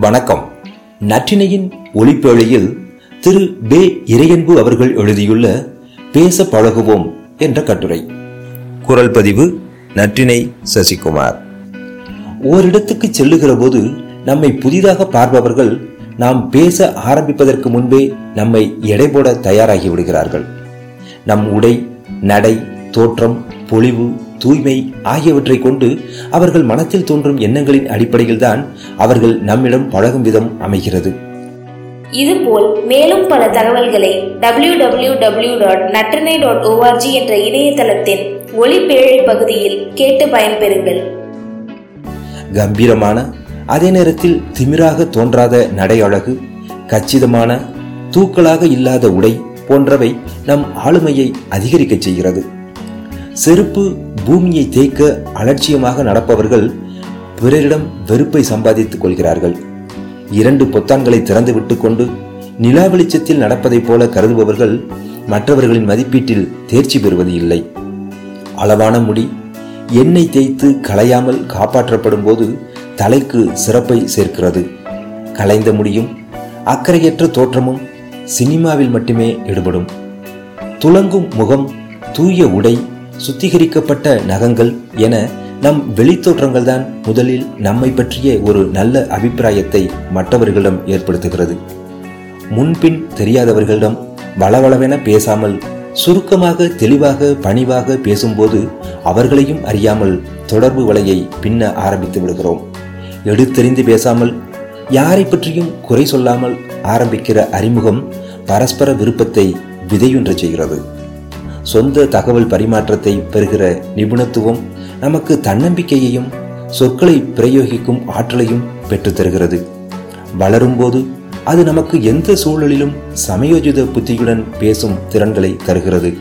வணக்கம். நற்றினையின் ஒளிப்பேழையில் திரு பே இறையன்பு அவர்கள் எழுதியுள்ள பேச பழகுவோம் என்ற கட்டுரை. குரல் பதிவு நற்றினை சசிகுமார். ஓரிடத்துக்கு செல்லுகிற போது நம்மை புதிதாக பார்ப்பவர்கள் நாம் பேச ஆரம்பிப்பதற்கு முன்பே நம்மை எடை போட தயாராகி விடுகிறார்கள். நம் உடை நடை தோற்றம் பொலிவு தூய்மை ஆகியவற்றை கொண்டு அவர்கள் மனத்தில் தோன்றும் எண்ணங்களின் அடிப்படையில் தான் அவர்கள் நம்மிடம் பழகும் விதம் அமைகிறது. இதுபோல் மேலும் பல தகவல்களை W W W dot Natrinai dot ORG என்ற இணையதளத்தின் ஒளிப்பேழை பகுதியில் கேட்டு பயன்பெறுங்கள். கம்பீரமான அதே நேரத்தில் திமிராக தோன்றாத நடை அழகு கச்சிதமான தூக்கலாக இல்லாத உடை போன்றவை நம் ஆளுமையை அதிகரிக்க செய்கிறது. செருப்பு பூமியை தேய்க்க அலட்சியமாக நடப்பவர்கள் பிறரிடம் வெறுப்பை சம்பாதித்துக் கொள்கிறார்கள். இரண்டு பொத்தான்களை திறந்து விட்டுக் கொண்டு நிலா வெளிச்சத்தில் நடப்பதைப் போல கருதுபவர்கள் மற்றவர்களின் மதிப்பீட்டில் தேர்ச்சி பெறுவது இல்லை. அளவான முடி எண்ணெய் தேய்த்து களையாமல் காப்பாற்றப்படும் போது தலைக்கு சிறப்பை சேர்க்கிறது. கலைந்த முடியும் அக்கறையற்ற தோற்றமும் சினிமாவில் மட்டுமே ஈடுபடும் துலங்கும் முகம் தூய உடை சுத்திகரிக்கப்பட்ட நகங்கள் என நம் வெளித்தோற்றங்கள் தான் முதலில் நம்மை பற்றிய ஒரு நல்ல அபிப்பிராயத்தை மற்றவர்களிடம் ஏற்படுத்துகிறது. முன்பின் தெரியாதவர்களிடம் வளவளவென பேசாமல் சுருக்கமாக தெளிவாக பணிவாக பேசும்போது அவர்களையும் அறியாமல் தொடர்பு வலையை பின்ன ஆரம்பித்து விடுகிறோம். எடுத்தெறிந்து பேசாமல் யாரை பற்றியும் குறை சொல்லாமல் ஆரம்பிக்கிற அறிமுகம் பரஸ்பர விருப்பத்தை விதையுன்ற செய்கிறது. சொந்த தகவல் பரிமாற்றத்தை பெறுகிற நிபுணத்துவம் நமக்கு தன்னம்பிக்கையையும் சொற்களை பிரயோகிக்கும் ஆற்றலையும் பெற்றுத்தருகிறது. வளரும்போது அது நமக்கு எந்த சூழலிலும் சமயோஜித புத்தியுடன் பேசும் திறன்களை தருகிறது.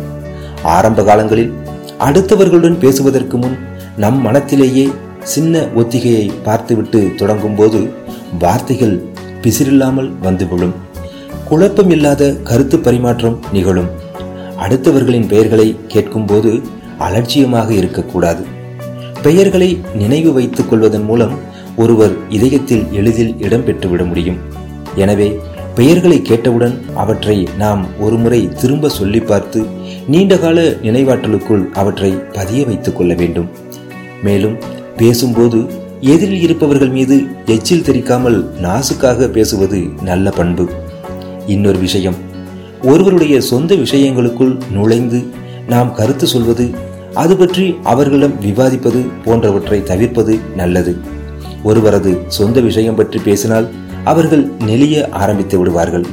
ஆரம்ப காலங்களில் அடுத்தவர்களுடன் பேசுவதற்கு முன் நம் மனத்திலேயே சின்ன ஒத்திகையை பார்த்துவிட்டு தொடங்கும் போது வார்த்தைகள் பிசிறில்லாமல் வந்து விழும் குழப்பம் இல்லாத கருத்து பரிமாற்றம் நிகழும். அடுத்தவர்களின் பெயர்களை கேட்கும்போது அலட்சியமாக இருக்கக்கூடாது. பெயர்களை நினைவு வைத்துக் கொள்வதன் மூலம் ஒருவர் இதயத்தில் எளிதில் இடம் பெற்றுவிட முடியும். எனவே பெயர்களை கேட்டவுடன் அவற்றை நாம் ஒருமுறை திரும்ப சொல்லி பார்த்து நீண்டகால நினைவாற்றலுக்குள் அவற்றை பதிய வைத்துக் கொள்ள வேண்டும். மேலும் பேசும்போது எதிரில் இருப்பவர்கள் மீது எச்சில் தெரிக்காமல் நாசுக்காக பேசுவது நல்ல பண்பு. இன்னொரு விஷயம் ஒருவருடைய சொந்த விஷயங்களுக்குள் நுழைந்து நாம் கருத்து சொல்வது அது பற்றி அவர்களிடம் விவாதிப்பது போன்றவற்றை தவிர்ப்பது நல்லது. ஒருவரது சொந்த விஷயம் பற்றி பேசினால் அவர்கள் நெளிய ஆரம்பித்து விடுவார்கள்.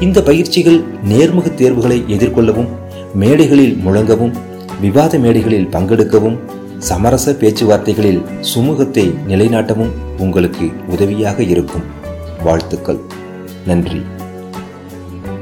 இந்த பயிற்சிகள் நேர்முக தேர்வுகளை எதிர்கொள்ளவும் மேடைகளில் முழங்கவும் விவாத மேடைகளில் பங்கெடுக்கவும் சமரச பேச்சுவார்த்தைகளில் சுமூகத்தை நிலைநாட்டவும் உங்களுக்கு உதவியாக இருக்கும். வாழ்த்துக்கள். நன்றி.